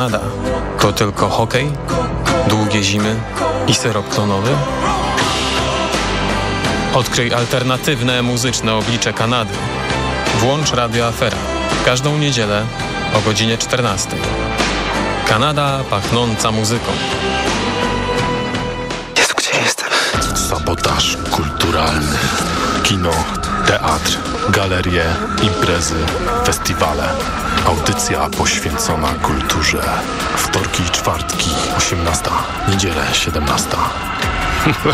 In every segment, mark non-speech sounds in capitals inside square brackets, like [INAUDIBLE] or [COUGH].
Kanada to tylko hokej, długie zimy i syrop klonowy? Odkryj alternatywne muzyczne oblicze Kanady. Włącz Radio Afera. Każdą niedzielę o godzinie 14. Kanada pachnąca muzyką. Jezu, gdzie jestem? Sabotaż kulturalny. Kino, teatr, galerie, imprezy, festiwale. Audycja poświęcona kulturze. Wtorki i czwartki, 18. Niedzielę, 17.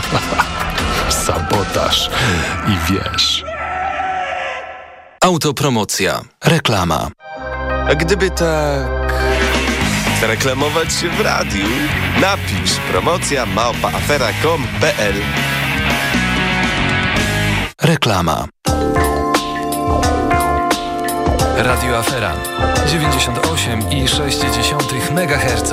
[LAUGHS] Sabotaż i wiesz. Autopromocja. Reklama. A gdyby tak... Reklamować się w radiu? Napisz promocja małpaafera.com.pl Reklama. Radio Afera 98,6 MHz.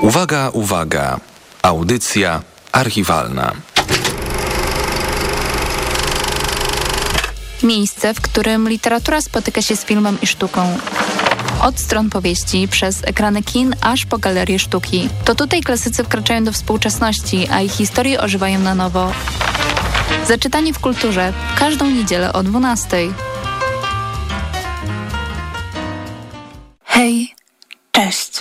Uwaga, uwaga. Audycja archiwalna. Miejsce, w którym literatura spotyka się z filmem i sztuką. Od stron powieści, przez ekrany kin, aż po galerie sztuki. To tutaj klasycy wkraczają do współczesności, a ich historie ożywają na nowo. Zaczytanie w kulturze każdą niedzielę o 12. Hej, cześć.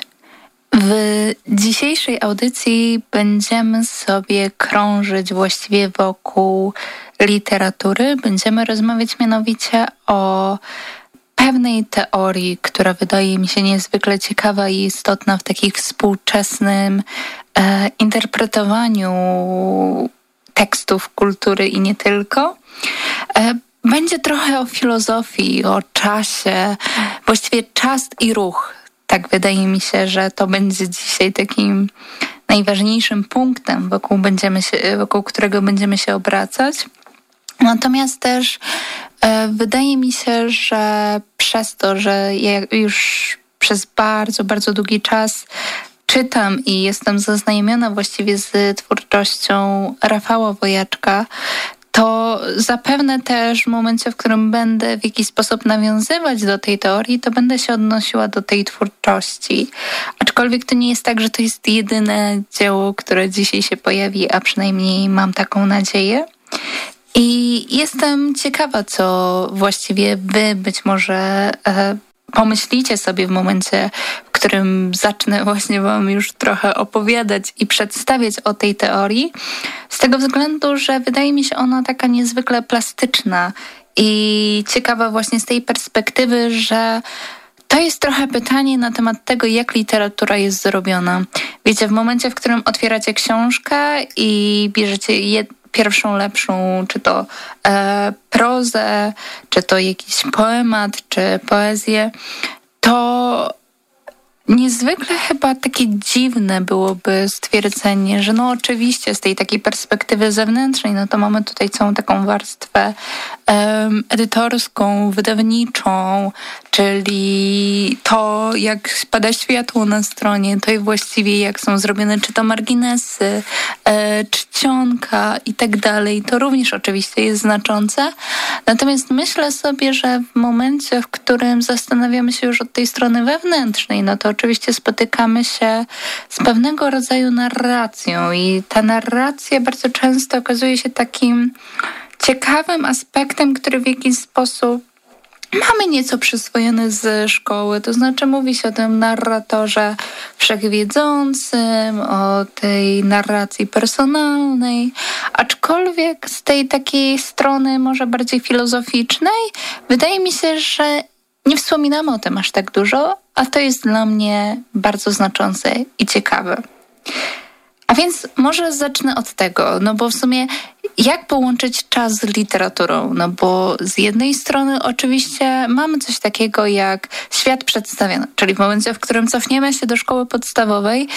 W dzisiejszej audycji będziemy sobie krążyć właściwie wokół literatury. Będziemy rozmawiać mianowicie o pewnej teorii, która wydaje mi się niezwykle ciekawa i istotna w takim współczesnym e, interpretowaniu tekstów kultury i nie tylko. E, będzie trochę o filozofii, o czasie, właściwie czas i ruch. Tak wydaje mi się, że to będzie dzisiaj takim najważniejszym punktem, wokół, będziemy się, wokół którego będziemy się obracać. Natomiast też e, wydaje mi się, że przez to, że ja już przez bardzo, bardzo długi czas czytam i jestem zaznajomiona właściwie z twórczością Rafała Wojaczka, to zapewne też w momencie, w którym będę w jakiś sposób nawiązywać do tej teorii, to będę się odnosiła do tej twórczości. Aczkolwiek to nie jest tak, że to jest jedyne dzieło, które dzisiaj się pojawi, a przynajmniej mam taką nadzieję. I jestem ciekawa, co właściwie wy być może e, pomyślicie sobie w momencie, w którym zacznę właśnie wam już trochę opowiadać i przedstawiać o tej teorii. Z tego względu, że wydaje mi się ona taka niezwykle plastyczna i ciekawa właśnie z tej perspektywy, że to jest trochę pytanie na temat tego, jak literatura jest zrobiona. Wiecie, w momencie, w którym otwieracie książkę i bierzecie jed pierwszą lepszą, czy to e, prozę, czy to jakiś poemat, czy poezję, to Niezwykle chyba takie dziwne byłoby stwierdzenie, że no oczywiście z tej takiej perspektywy zewnętrznej, no to mamy tutaj całą taką warstwę edytorską, wydawniczą, czyli to jak spada światło na stronie, to i właściwie jak są zrobione czy to marginesy, e, czcionka i tak dalej, to również oczywiście jest znaczące. Natomiast myślę sobie, że w momencie, w którym zastanawiamy się już od tej strony wewnętrznej, no to oczywiście spotykamy się z pewnego rodzaju narracją i ta narracja bardzo często okazuje się takim ciekawym aspektem, który w jakiś sposób mamy nieco przyswojone z szkoły, to znaczy mówi się o tym narratorze wszechwiedzącym, o tej narracji personalnej, aczkolwiek z tej takiej strony może bardziej filozoficznej, wydaje mi się, że nie wspominamy o tym aż tak dużo, a to jest dla mnie bardzo znaczące i ciekawe. A więc może zacznę od tego, no bo w sumie jak połączyć czas z literaturą? No bo z jednej strony oczywiście mamy coś takiego jak świat przedstawiony, czyli w momencie, w którym cofniemy się do szkoły podstawowej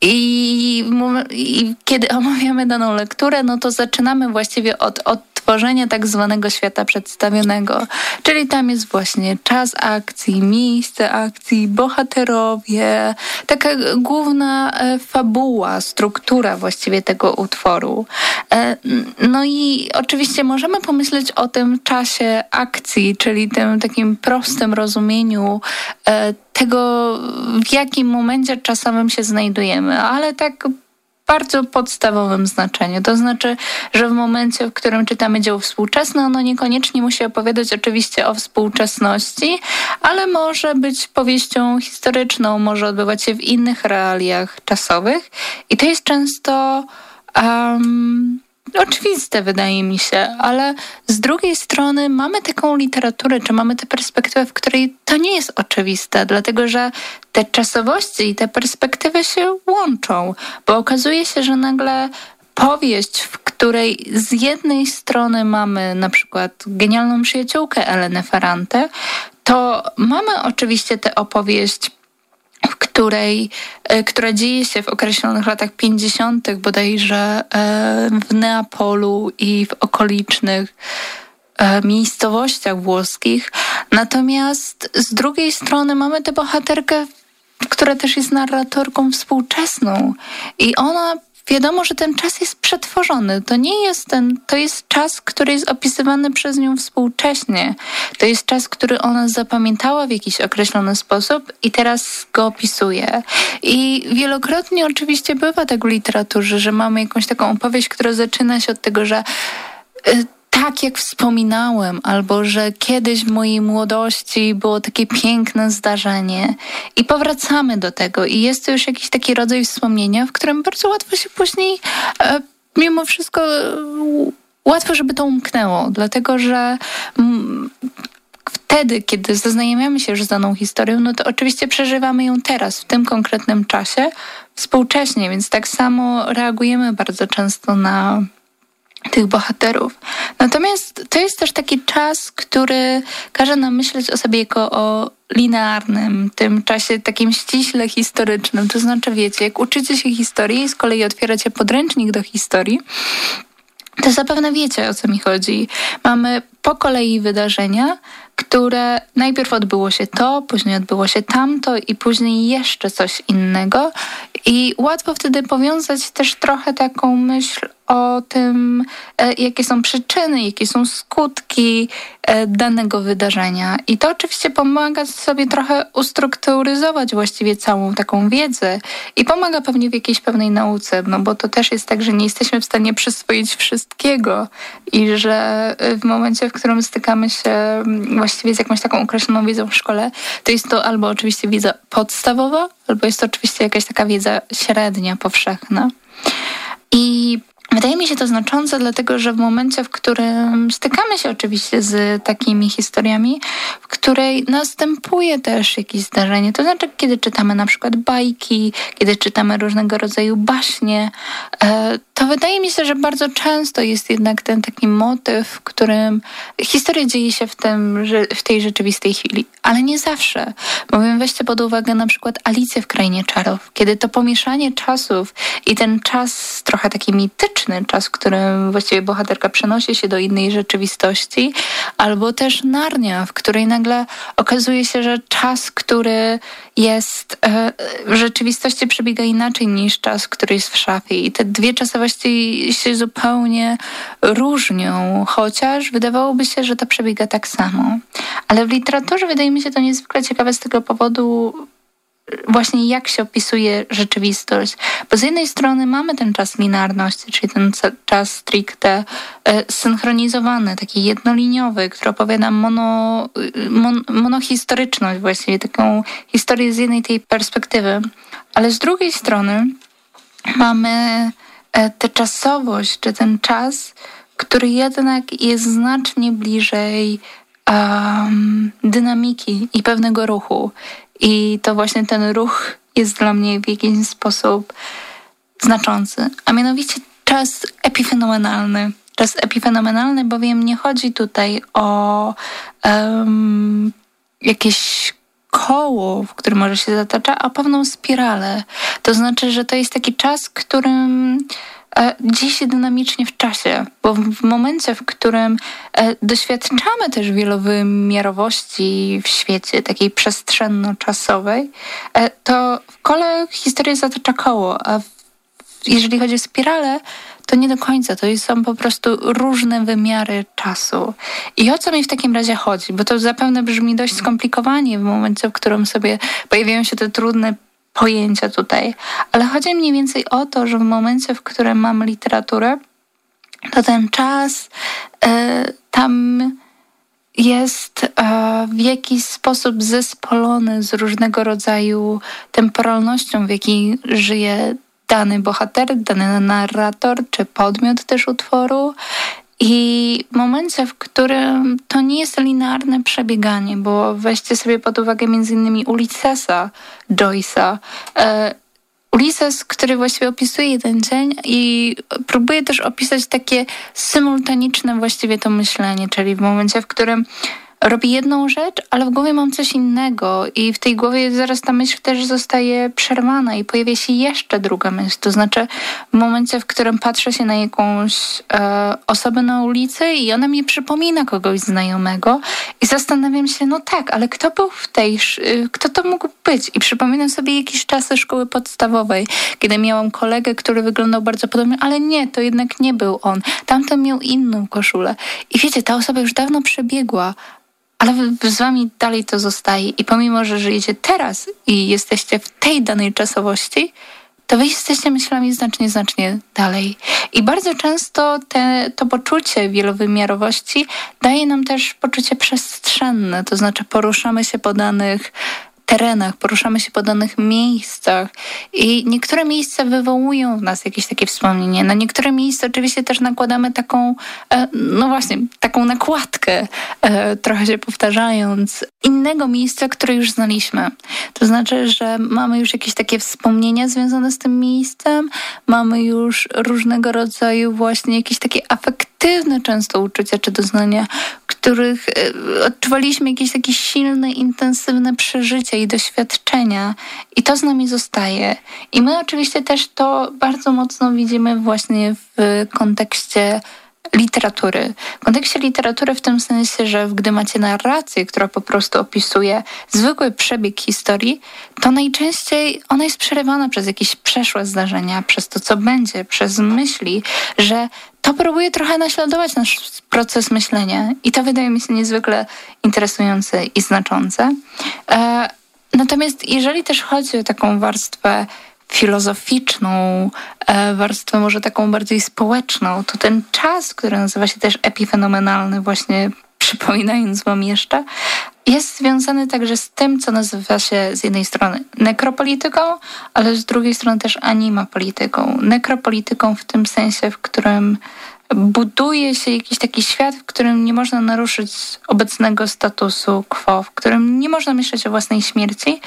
i, i kiedy omawiamy daną lekturę, no to zaczynamy właściwie od, od tworzenia tak zwanego świata przedstawionego. Czyli tam jest właśnie czas akcji, miejsce akcji, bohaterowie, taka główna e, fabuła, struktura właściwie tego utworu. E, no i oczywiście możemy pomyśleć o tym czasie akcji, czyli tym takim prostym rozumieniu e, tego, w jakim momencie czasowym się znajdujemy, ale tak bardzo podstawowym znaczeniu. To znaczy, że w momencie, w którym czytamy dzieło współczesne, ono niekoniecznie musi opowiadać oczywiście o współczesności, ale może być powieścią historyczną, może odbywać się w innych realiach czasowych. I to jest często um, oczywiste, wydaje mi się, ale z drugiej strony mamy taką literaturę, czy mamy tę perspektywę, w której to nie jest oczywiste, dlatego że te czasowości i te perspektywy się łączą, bo okazuje się, że nagle powieść, w której z jednej strony mamy na przykład genialną przyjaciółkę Elenę Ferrante, to mamy oczywiście tę opowieść której, e, która dzieje się w określonych latach 50. bodajże e, w Neapolu i w okolicznych e, miejscowościach włoskich. Natomiast z drugiej strony mamy tę bohaterkę, która też jest narratorką współczesną i ona wiadomo, że ten czas jest przetworzony. To nie jest ten, to jest czas, który jest opisywany przez nią współcześnie. To jest czas, który ona zapamiętała w jakiś określony sposób i teraz go opisuje. I wielokrotnie oczywiście bywa tak w literaturze, że mamy jakąś taką opowieść, która zaczyna się od tego, że y, tak jak wspominałem, albo że kiedyś w mojej młodości było takie piękne zdarzenie i powracamy do tego. I jest to już jakiś taki rodzaj wspomnienia, w którym bardzo łatwo się później e, mimo wszystko łatwo, żeby to umknęło, dlatego że wtedy, kiedy zaznajamiamy się już z daną historią, no to oczywiście przeżywamy ją teraz, w tym konkretnym czasie, współcześnie, więc tak samo reagujemy bardzo często na tych bohaterów. Natomiast to jest też taki czas, który każe nam myśleć o sobie jako o linearnym, tym czasie takim ściśle historycznym. To znaczy, wiecie, jak uczycie się historii i z kolei otwieracie podręcznik do historii, to zapewne wiecie, o co mi chodzi. Mamy po kolei wydarzenia, które najpierw odbyło się to, później odbyło się tamto i później jeszcze coś innego. I łatwo wtedy powiązać też trochę taką myśl o tym, e, jakie są przyczyny, jakie są skutki e, danego wydarzenia. I to oczywiście pomaga sobie trochę ustrukturyzować właściwie całą taką wiedzę i pomaga pewnie w jakiejś pewnej nauce, no bo to też jest tak, że nie jesteśmy w stanie przyswoić wszystkiego i że e, w momencie, w którym stykamy się właściwie z jakąś taką określoną wiedzą w szkole, to jest to albo oczywiście wiedza podstawowa, albo jest to oczywiście jakaś taka wiedza średnia, powszechna. I Wydaje mi się to znaczące, dlatego że w momencie, w którym stykamy się oczywiście z takimi historiami, w której następuje też jakieś zdarzenie, to znaczy kiedy czytamy na przykład bajki, kiedy czytamy różnego rodzaju baśnie, e, to wydaje mi się, że bardzo często jest jednak ten taki motyw, w którym historia dzieje się w, tym, w tej rzeczywistej chwili, ale nie zawsze. Bowiem weźcie pod uwagę na przykład Alicję w Krainie Czarów, kiedy to pomieszanie czasów i ten czas trochę taki mityczny, czas, w którym właściwie bohaterka przenosi się do innej rzeczywistości, albo też Narnia, w której nagle okazuje się, że czas, który jest e, w rzeczywistości przebiega inaczej niż czas, który jest w szafie. I te dwie czasowości się zupełnie różnią, chociaż wydawałoby się, że to przebiega tak samo. Ale w literaturze wydaje mi się to niezwykle ciekawe z tego powodu, właśnie jak się opisuje rzeczywistość. Bo z jednej strony mamy ten czas linearności, czyli ten czas stricte e, synchronizowany, taki jednoliniowy, który opowiada mono, mon, monohistoryczność właściwie, taką historię z jednej tej perspektywy. Ale z drugiej strony mamy e, tę czasowość, czy ten czas, który jednak jest znacznie bliżej um, dynamiki i pewnego ruchu. I to właśnie ten ruch jest dla mnie w jakiś sposób znaczący. A mianowicie czas epifenomenalny. Czas epifenomenalny, bowiem nie chodzi tutaj o um, jakieś koło, w którym może się zatacza, a pewną spiralę. To znaczy, że to jest taki czas, którym dzieje się dynamicznie w czasie, bo w momencie, w którym e, doświadczamy też wielowymiarowości w świecie, takiej przestrzenno-czasowej, e, to w kole historia zatacza koło, a jeżeli chodzi o spirale, to nie do końca. To są po prostu różne wymiary czasu. I o co mi w takim razie chodzi? Bo to zapewne brzmi dość skomplikowanie w momencie, w którym sobie pojawiają się te trudne pojęcia tutaj. Ale chodzi mniej więcej o to, że w momencie, w którym mamy literaturę, to ten czas y, tam jest y, w jakiś sposób zespolony z różnego rodzaju temporalnością, w jakiej żyje dany bohater, dany narrator czy podmiot też utworu. I w momencie, w którym to nie jest linearne przebieganie, bo weźcie sobie pod uwagę między innymi Ulyssesa Joyce'a, e, Ulises, który właściwie opisuje jeden dzień i próbuje też opisać takie symultaniczne właściwie to myślenie, czyli w momencie, w którym robi jedną rzecz, ale w głowie mam coś innego i w tej głowie zaraz ta myśl też zostaje przerwana i pojawia się jeszcze druga myśl. To znaczy w momencie, w którym patrzę się na jakąś e, osobę na ulicy i ona mi przypomina kogoś znajomego i zastanawiam się, no tak, ale kto był w tej, y, kto to mógł być? I przypominam sobie jakieś czasy szkoły podstawowej, kiedy miałam kolegę, który wyglądał bardzo podobnie, ale nie, to jednak nie był on. Tamten miał inną koszulę. I wiecie, ta osoba już dawno przebiegła, ale z wami dalej to zostaje. I pomimo, że żyjecie teraz i jesteście w tej danej czasowości, to wy jesteście myślami znacznie, znacznie dalej. I bardzo często te, to poczucie wielowymiarowości daje nam też poczucie przestrzenne, to znaczy poruszamy się po danych terenach, poruszamy się po danych miejscach i niektóre miejsca wywołują w nas jakieś takie wspomnienie. Na niektóre miejsca oczywiście też nakładamy taką, e, no właśnie, taką nakładkę, e, trochę się powtarzając, innego miejsca, które już znaliśmy. To znaczy, że mamy już jakieś takie wspomnienia związane z tym miejscem, mamy już różnego rodzaju właśnie jakieś takie afektywne często uczucia czy doznania, których e, odczuwaliśmy jakieś takie silne, intensywne przeżycia i doświadczenia i to z nami zostaje. I my oczywiście też to bardzo mocno widzimy właśnie w kontekście literatury. W kontekście literatury w tym sensie, że gdy macie narrację, która po prostu opisuje zwykły przebieg historii, to najczęściej ona jest przerywana przez jakieś przeszłe zdarzenia, przez to, co będzie, przez myśli, że to próbuje trochę naśladować nasz proces myślenia i to wydaje mi się niezwykle interesujące i znaczące. E, natomiast jeżeli też chodzi o taką warstwę filozoficzną, e, warstwę może taką bardziej społeczną, to ten czas, który nazywa się też epifenomenalny, właśnie przypominając wam jeszcze, jest związany także z tym, co nazywa się z jednej strony nekropolityką, ale z drugiej strony też animapolityką. Nekropolityką w tym sensie, w którym buduje się jakiś taki świat, w którym nie można naruszyć obecnego statusu quo, w którym nie można myśleć o własnej śmierci,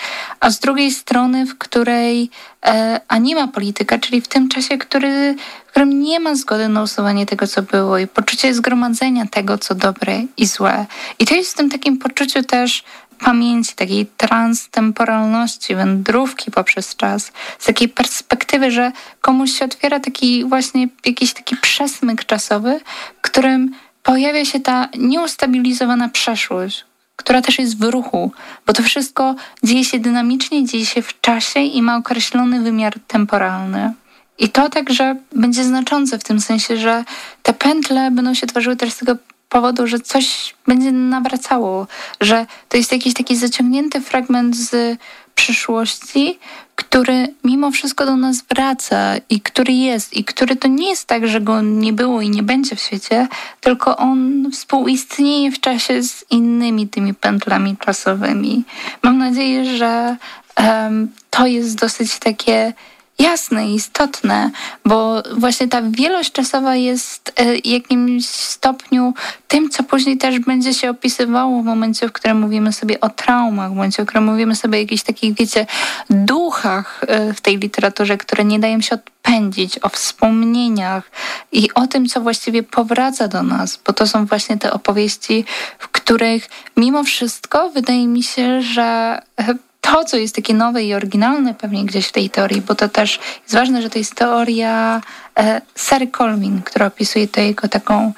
a z drugiej strony, w której e, anima polityka, czyli w tym czasie, który, w którym nie ma zgody na usuwanie tego, co było i poczucie zgromadzenia tego, co dobre i złe. I to jest w tym takim poczuciu też pamięci, takiej transtemporalności, wędrówki poprzez czas, z takiej perspektywy, że komuś się otwiera taki właśnie jakiś taki przesmyk czasowy, w którym pojawia się ta nieustabilizowana przeszłość, która też jest w ruchu, bo to wszystko dzieje się dynamicznie, dzieje się w czasie i ma określony wymiar temporalny. I to także będzie znaczące w tym sensie, że te pętle będą się tworzyły też z tego powodu, że coś będzie nawracało, że to jest jakiś taki zaciągnięty fragment z przyszłości, który mimo wszystko do nas wraca i który jest, i który to nie jest tak, że go nie było i nie będzie w świecie, tylko on współistnieje w czasie z innymi tymi pętlami czasowymi. Mam nadzieję, że um, to jest dosyć takie jasne istotne, bo właśnie ta wielość czasowa jest w e, jakimś stopniu tym, co później też będzie się opisywało w momencie, w którym mówimy sobie o traumach, w momencie, w którym mówimy sobie o jakichś takich, wiecie, duchach e, w tej literaturze, które nie dają się odpędzić, o wspomnieniach i o tym, co właściwie powraca do nas, bo to są właśnie te opowieści, w których mimo wszystko wydaje mi się, że e, to, co jest takie nowe i oryginalne pewnie gdzieś w tej teorii, bo to też jest ważne, że to jest teoria e, Sary Colvin, która opisuje to jego taką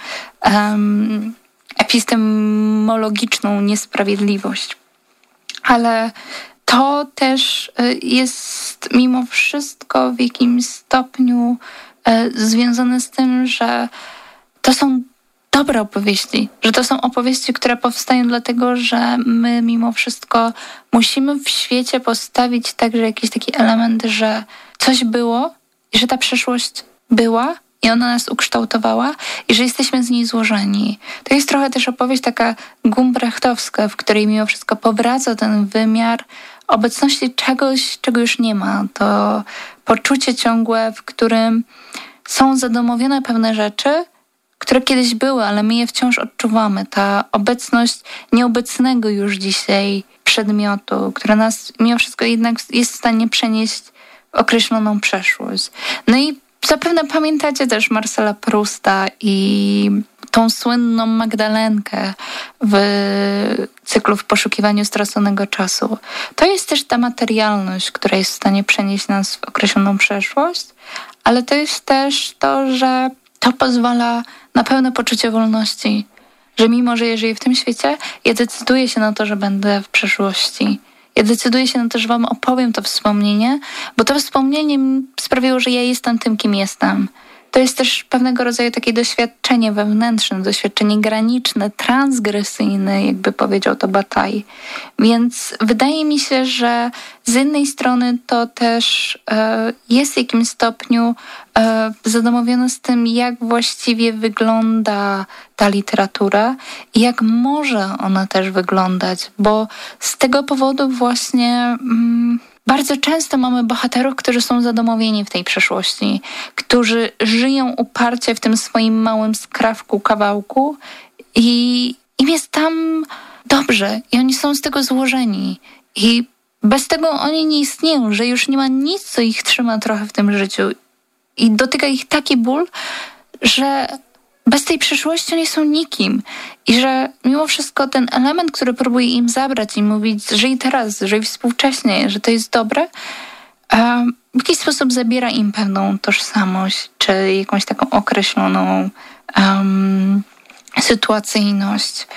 um, epistemologiczną niesprawiedliwość. Ale to też e, jest mimo wszystko w jakimś stopniu e, związane z tym, że to są dobre opowieści, że to są opowieści, które powstają dlatego, że my mimo wszystko musimy w świecie postawić także jakiś taki element, że coś było i że ta przeszłość była i ona nas ukształtowała i że jesteśmy z niej złożeni. To jest trochę też opowieść taka gumbrechtowska, w której mimo wszystko powraca ten wymiar obecności czegoś, czego już nie ma. To poczucie ciągłe, w którym są zadomowione pewne rzeczy, które kiedyś były, ale my je wciąż odczuwamy. Ta obecność nieobecnego już dzisiaj przedmiotu, która nas mimo wszystko jednak jest w stanie przenieść w określoną przeszłość. No i zapewne pamiętacie też Marcela Prusta i tą słynną Magdalenkę w cyklu w poszukiwaniu straconego czasu. To jest też ta materialność, która jest w stanie przenieść nas w określoną przeszłość, ale to jest też to, że to pozwala na pełne poczucie wolności, że mimo, że jeżeli w tym świecie, ja decyduję się na to, że będę w przeszłości. Ja decyduję się na to, że wam opowiem to wspomnienie, bo to wspomnienie sprawiło, że ja jestem tym, kim jestem to jest też pewnego rodzaju takie doświadczenie wewnętrzne, doświadczenie graniczne, transgresyjne, jakby powiedział to Bataj. Więc wydaje mi się, że z jednej strony to też e, jest w jakimś stopniu e, zadomowione z tym, jak właściwie wygląda ta literatura i jak może ona też wyglądać, bo z tego powodu właśnie. Mm, bardzo często mamy bohaterów, którzy są zadomowieni w tej przeszłości, którzy żyją uparcie w tym swoim małym skrawku, kawałku i im jest tam dobrze i oni są z tego złożeni. I bez tego oni nie istnieją, że już nie ma nic, co ich trzyma trochę w tym życiu. I dotyka ich taki ból, że bez tej przyszłości oni są nikim. I że mimo wszystko ten element, który próbuje im zabrać i mówić, żyj teraz, żyj współcześnie, że to jest dobre, w jakiś sposób zabiera im pewną tożsamość, czy jakąś taką określoną um, sytuacyjność.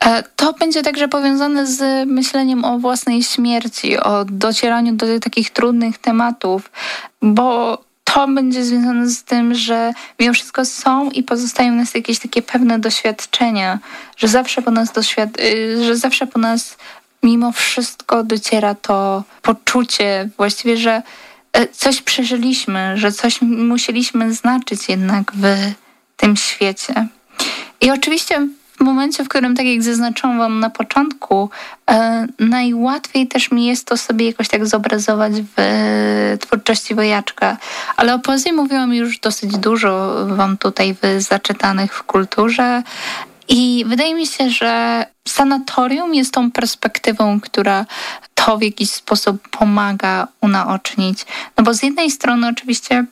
E, to będzie także powiązane z myśleniem o własnej śmierci, o docieraniu do takich trudnych tematów, bo to będzie związane z tym, że mimo wszystko są i pozostają w nas jakieś takie pewne doświadczenia, że zawsze po nas doświad- y, że zawsze po nas mimo wszystko dociera to poczucie właściwie, że y, coś przeżyliśmy, że coś musieliśmy znaczyć jednak w tym świecie. I oczywiście w momencie, w którym, tak jak zaznaczyłam Wam na początku, e, najłatwiej też mi jest to sobie jakoś tak zobrazować w e, twórczości wojaczka. Ale o poezji mówiłam już dosyć dużo Wam tutaj w zaczytanych w kulturze. I wydaje mi się, że sanatorium jest tą perspektywą, która to w jakiś sposób pomaga unaocznić. No bo z jednej strony oczywiście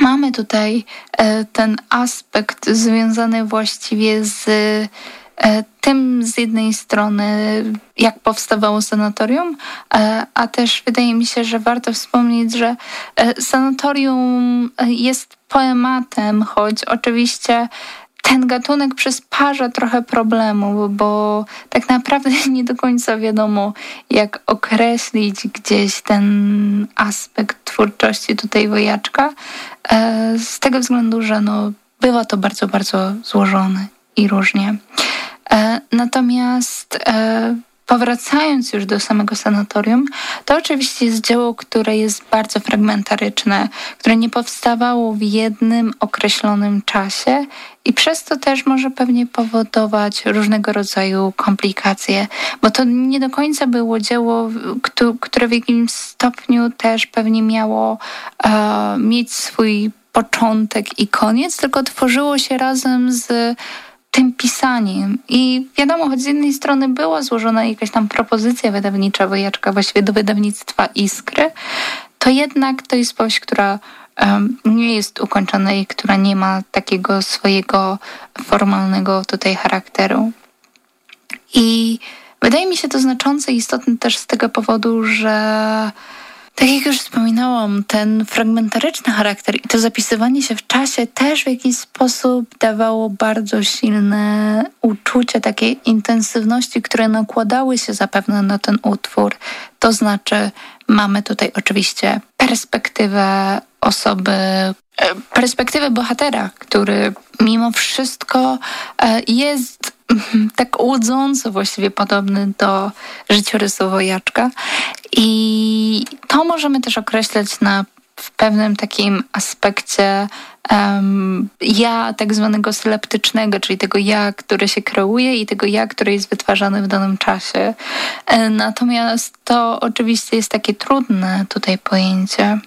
Mamy tutaj e, ten aspekt związany właściwie z e, tym z jednej strony, jak powstawało sanatorium, e, a też wydaje mi się, że warto wspomnieć, że sanatorium jest poematem, choć oczywiście ten gatunek przysparza trochę problemu, bo tak naprawdę [LAUGHS] nie do końca wiadomo, jak określić gdzieś ten aspekt twórczości tutaj wojaczka, e, z tego względu, że no, bywa to bardzo, bardzo złożone i różnie. E, natomiast e, Powracając już do samego sanatorium, to oczywiście jest dzieło, które jest bardzo fragmentaryczne, które nie powstawało w jednym określonym czasie i przez to też może pewnie powodować różnego rodzaju komplikacje, bo to nie do końca było dzieło, które w jakimś stopniu też pewnie miało e, mieć swój początek i koniec, tylko tworzyło się razem z tym pisaniem. I wiadomo, choć z jednej strony była złożona jakaś tam propozycja wydawnicza Wojaczka właściwie do wydawnictwa Iskry, to jednak to jest powieść, która um, nie jest ukończona i która nie ma takiego swojego formalnego tutaj charakteru. I Wydaje mi się to znaczące i istotne też z tego powodu, że tak jak już wspominałam, ten fragmentaryczny charakter i to zapisywanie się w czasie też w jakiś sposób dawało bardzo silne uczucie takiej intensywności, które nakładały się zapewne na ten utwór. To znaczy, mamy tutaj oczywiście perspektywę osoby, e, perspektywę bohatera, który mimo wszystko e, jest tak łudząco właściwie podobny do życiorysu wojaczka. I to możemy też określać na w pewnym takim aspekcie um, ja tak zwanego syleptycznego, czyli tego ja, które się kreuje i tego ja, które jest wytwarzane w danym czasie. E, natomiast to oczywiście jest takie trudne tutaj pojęcie.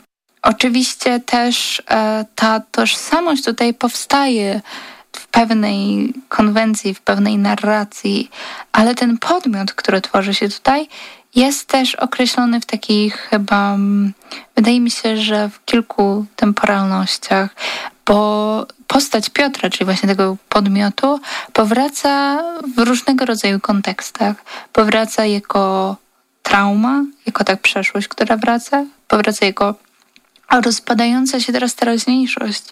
Oczywiście też e, ta tożsamość tutaj powstaje w pewnej konwencji, w pewnej narracji, ale ten podmiot, który tworzy się tutaj, jest też określony w takich chyba, mm, wydaje mi się, że w kilku temporalnościach, bo postać Piotra, czyli właśnie tego podmiotu, powraca w różnego rodzaju kontekstach. Powraca jako trauma, jako tak przeszłość, która wraca, powraca jako rozpadająca się teraz teraźniejszość,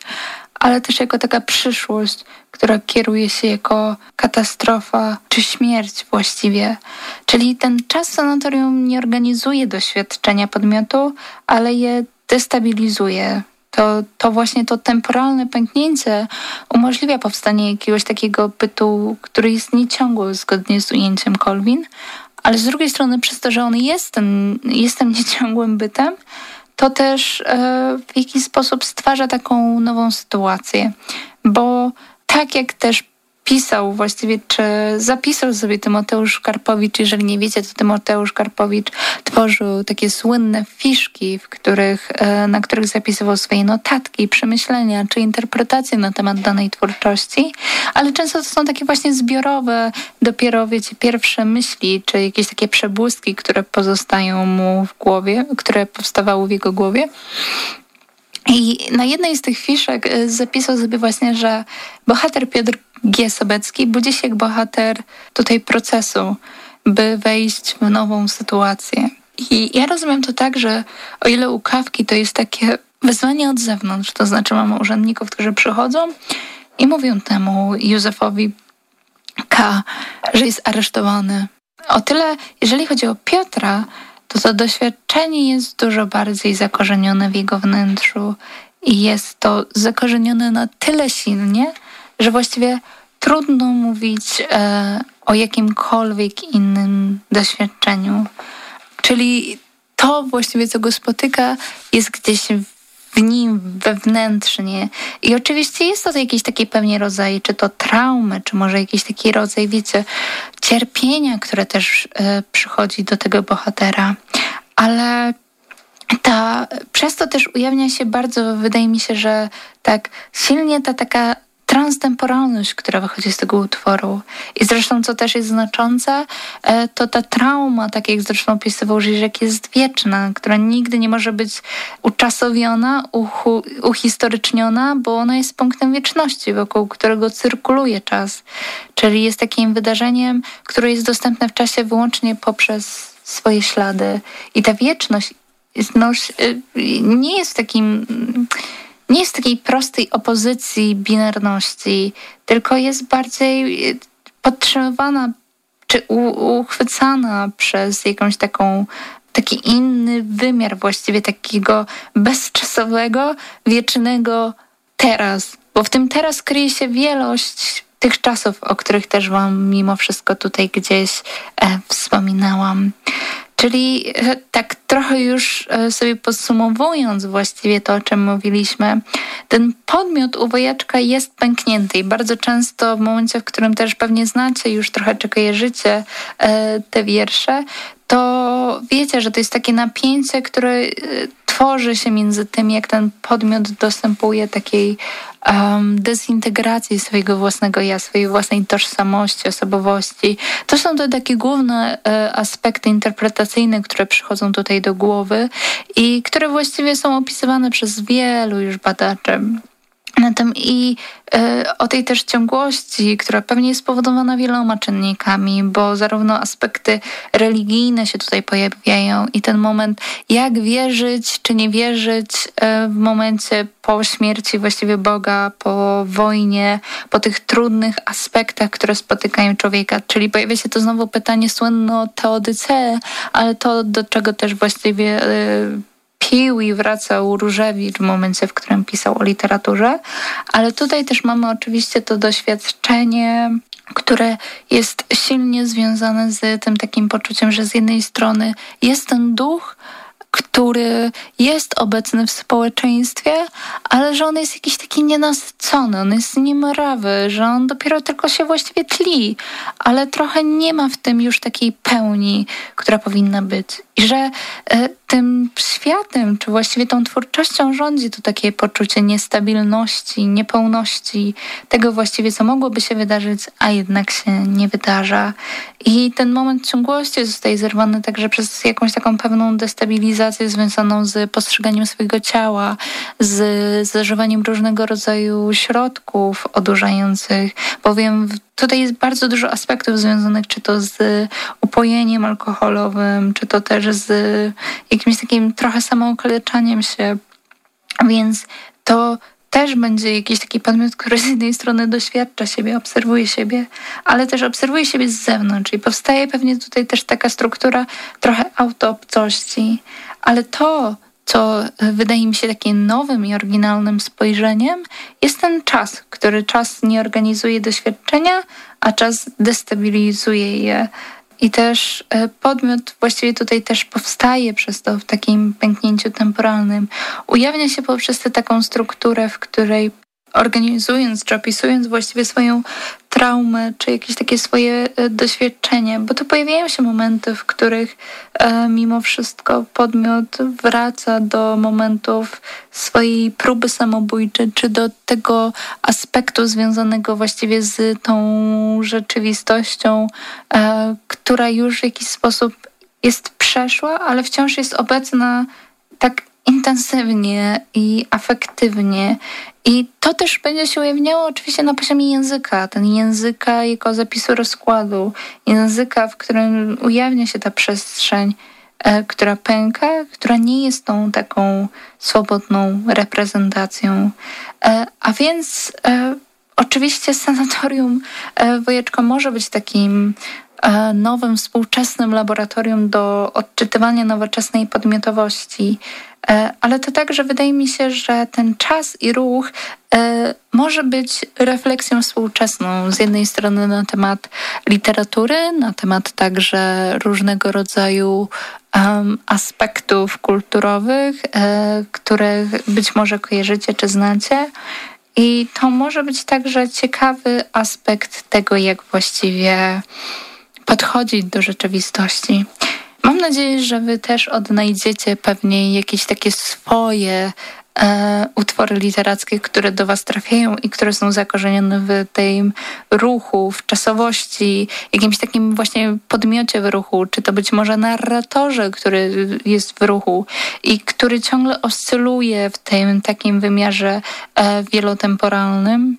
ale też jako taka przyszłość, która kieruje się jako katastrofa czy śmierć właściwie. Czyli ten czas sanatorium nie organizuje doświadczenia podmiotu, ale je destabilizuje. To, to właśnie to temporalne pęknięcie umożliwia powstanie jakiegoś takiego bytu, który jest nieciągły zgodnie z ujęciem Colvin, ale z drugiej strony przez to, że on jest, ten, jest tym [LAUGHS] nieciągłym bytem, to też e, w jakiś sposób stwarza taką nową sytuację, bo tak jak też pisał właściwie, czy zapisał sobie Tymoteusz Karpowicz. Jeżeli nie wiecie, to Tymoteusz Karpowicz tworzył takie słynne fiszki, w których, e, na których zapisywał swoje notatki, przemyślenia czy interpretacje na temat danej twórczości, ale często to są takie właśnie zbiorowe, dopiero wiecie, pierwsze myśli, czy jakieś takie przebłyski, które pozostają mu w głowie, które powstawały w jego głowie. I na jednej z tych fiszek e, zapisał sobie właśnie, że bohater Piotr G. Sobecki budzi się jak bohater tutaj procesu, by wejść w nową sytuację. I ja rozumiem to tak, że o ile u Kawki to jest takie wezwanie od zewnątrz, to znaczy mamy urzędników, którzy przychodzą i mówią temu Józefowi K., że jest aresztowany. O tyle, jeżeli chodzi o Piotra, to to doświadczenie jest dużo bardziej zakorzenione w jego wnętrzu i jest to zakorzenione na tyle silnie, że właściwie trudno mówić e, o jakimkolwiek innym doświadczeniu. Czyli to właściwie, co go spotyka, jest gdzieś w nim wewnętrznie. I oczywiście jest to jakiś taki pewnie rodzaj, czy to traumy, czy może jakiś taki rodzaj, wiecie, cierpienia, które też e, przychodzi do tego bohatera. Ale ta, przez to też ujawnia się bardzo, wydaje mi się, że tak silnie ta taka transtemporalność, która wychodzi z tego utworu. I zresztą, co też jest znaczące, e, to ta trauma, tak jak zresztą opisywał Żyżek, jest wieczna, która nigdy nie może być uczasowiona, uhistoryczniona, bo ona jest punktem wieczności, wokół którego cyrkuluje czas. Czyli jest takim wydarzeniem, które jest dostępne w czasie wyłącznie poprzez swoje ślady. I ta wieczność no, nie jest takim nie jest takiej prostej opozycji binarności, tylko jest bardziej e, podtrzymywana czy uchwycana przez jakąś taką taki inny wymiar właściwie takiego bezczasowego, wiecznego teraz. Bo w tym teraz kryje się wielość tych czasów, o których też Wam mimo wszystko tutaj gdzieś e, wspominałam. Czyli e, tak trochę już e, sobie podsumowując właściwie to, o czym mówiliśmy, ten podmiot u wojaczka jest pęknięty i bardzo często w momencie, w którym też pewnie znacie już trochę, czy kojarzycie e, te wiersze, to wiecie, że to jest takie napięcie, które tworzy się między tym, jak ten podmiot dostępuje takiej um, dezintegracji swojego własnego ja, swojej własnej tożsamości, osobowości. To są te takie główne e, aspekty interpretacyjne, które przychodzą tutaj do głowy i które właściwie są opisywane przez wielu już badaczy. I y, o tej też ciągłości, która pewnie jest spowodowana wieloma czynnikami, bo zarówno aspekty religijne się tutaj pojawiają i ten moment, jak wierzyć czy nie wierzyć y, w momencie po śmierci właściwie Boga, po wojnie, po tych trudnych aspektach, które spotykają człowieka. Czyli pojawia się to znowu pytanie słynne o teodyceę, ale to, do czego też właściwie y, pił i wracał Różewicz w momencie, w którym pisał o literaturze, ale tutaj też mamy oczywiście to doświadczenie które jest silnie związane z tym takim poczuciem, że z jednej strony jest ten duch, który jest obecny w społeczeństwie, ale że on jest jakiś taki nienasycony, on jest niemrawy, że on dopiero tylko się właściwie tli, ale trochę nie ma w tym już takiej pełni, która powinna być. I że e, tym światem, czy właściwie tą twórczością rządzi to takie poczucie niestabilności, niepełności, tego właściwie, co mogłoby się wydarzyć, a jednak się nie wydarza. I ten moment ciągłości zostaje zerwany także przez jakąś taką pewną destabilizację związaną z postrzeganiem swojego ciała, z zażywaniem różnego rodzaju środków odurzających, bowiem tutaj jest bardzo dużo aspektów związanych czy to z upojeniem alkoholowym, czy to też z jakimś takim trochę samookaleczaniem się. Więc to też będzie jakiś taki podmiot, który z jednej strony doświadcza siebie, obserwuje siebie, ale też obserwuje siebie z zewnątrz i powstaje pewnie tutaj też taka struktura trochę autoobcości. Ale to, co wydaje mi się takim nowym i oryginalnym spojrzeniem, jest ten czas, który czas nie organizuje doświadczenia, a czas destabilizuje je. I też e, podmiot właściwie tutaj też powstaje przez to w takim pęknięciu temporalnym. Ujawnia się poprzez tę taką strukturę, w której organizując czy opisując właściwie swoją traumę, czy jakieś takie swoje e, doświadczenie, bo to pojawiają się momenty, w których e, mimo wszystko podmiot wraca do momentów swojej próby samobójczej, czy do tego aspektu związanego właściwie z tą rzeczywistością, e, która już w jakiś sposób jest przeszła, ale wciąż jest obecna tak intensywnie i afektywnie. I to też będzie się ujawniało oczywiście na poziomie języka, ten języka jako zapisu rozkładu, języka, w którym ujawnia się ta przestrzeń, e, która pęka, która nie jest tą taką swobodną reprezentacją. E, a więc e, oczywiście sanatorium Wojeczko może być takim nowym, współczesnym laboratorium do odczytywania nowoczesnej podmiotowości, E, ale to także wydaje mi się, że ten czas i ruch e, może być refleksją współczesną. Z jednej strony na temat literatury, na temat także różnego rodzaju aspektów kulturowych, e, które być może kojarzycie czy znacie. I to może być także ciekawy aspekt tego, jak właściwie podchodzić do rzeczywistości. Mam nadzieję, że wy też odnajdziecie pewnie jakieś takie swoje e, utwory literackie, które do was trafiają i które są zakorzenione w tym ruchu, w czasowości, jakimś takim właśnie podmiocie w ruchu, czy to być może narratorze, który jest w ruchu i który ciągle oscyluje w tym takim wymiarze e, wielotemporalnym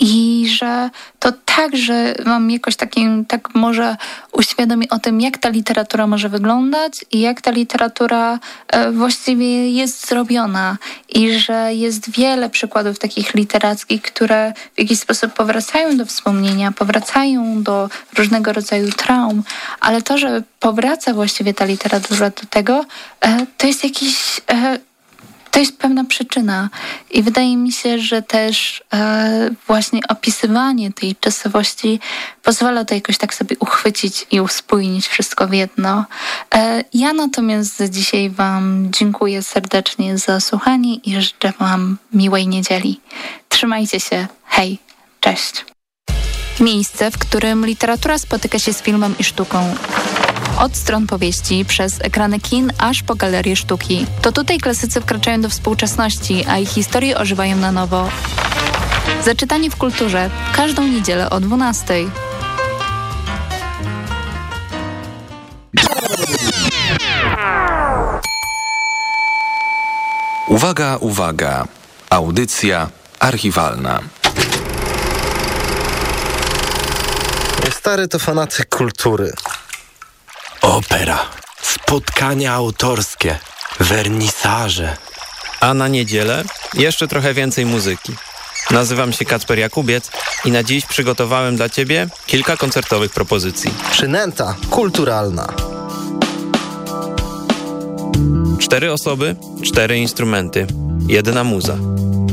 i że to także mam jakoś takim, tak może uświadomi o tym, jak ta literatura może wyglądać i jak ta literatura e, właściwie jest zrobiona. I że jest wiele przykładów takich literackich, które w jakiś sposób powracają do wspomnienia, powracają do różnego rodzaju traum, ale to, że powraca właściwie ta literatura do tego, e, to jest jakiś e, to jest pewna przyczyna i wydaje mi się, że też e, właśnie opisywanie tej czasowości pozwala to jakoś tak sobie uchwycić i uspójnić wszystko w jedno. E, ja natomiast dzisiaj Wam dziękuję serdecznie za słuchanie i życzę Wam miłej niedzieli. Trzymajcie się. Hej, cześć. Miejsce, w którym literatura spotyka się z filmem i sztuką. Od stron powieści, przez ekrany kin, aż po galerie sztuki. To tutaj klasycy wkraczają do współczesności, a ich historie ożywają na nowo. Zaczytanie w kulturze. Każdą niedzielę o 12. Uwaga, uwaga. Audycja archiwalna. Stary to fanatyk kultury. Opera, spotkania autorskie, wernisaże. A na niedzielę jeszcze trochę więcej muzyki. Nazywam się Kacper Jakubiec i na dziś przygotowałem dla Ciebie kilka koncertowych propozycji. Przynęta kulturalna. Cztery osoby, cztery instrumenty, jedna muza.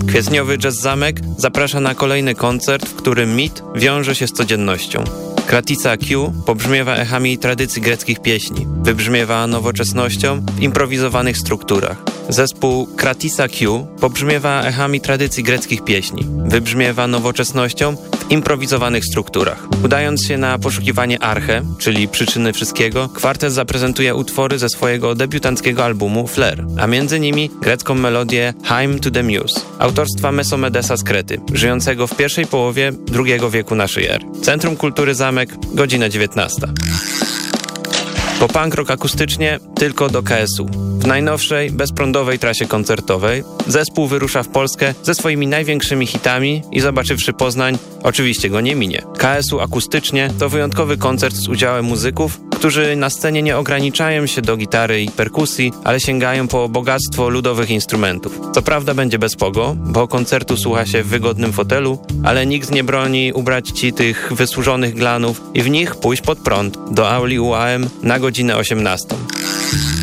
Kwietniowy Jazz Zamek zaprasza na kolejny koncert, w którym mit wiąże się z codziennością. Kratisa Q pobrzmiewa echami tradycji greckich pieśni, wybrzmiewa nowoczesnością w improwizowanych strukturach. Zespół Kratisa Q pobrzmiewa echami tradycji greckich pieśni, wybrzmiewa nowoczesnością improwizowanych strukturach. Udając się na poszukiwanie arche, czyli przyczyny wszystkiego, kwartet zaprezentuje utwory ze swojego debiutanckiego albumu Flair, a między nimi grecką melodię Hymn to the Muse, autorstwa Mesomedesa z Krety, żyjącego w pierwszej połowie II wieku naszej ery. Centrum Kultury Zamek, godzina 19. Po punk rock akustycznie tylko do KSU. W najnowszej, bezprądowej trasie koncertowej zespół wyrusza w Polskę ze swoimi największymi hitami i zobaczywszy Poznań, oczywiście go nie minie. KSU akustycznie to wyjątkowy koncert z udziałem muzyków, którzy na scenie nie ograniczają się do gitary i perkusji, ale sięgają po bogactwo ludowych instrumentów. Co prawda będzie bez pogo, bo koncertu słucha się w wygodnym fotelu, ale nikt nie broni ubrać ci tych wysłużonych glanów i w nich pójść pod prąd do auli UAM na godzinę 18.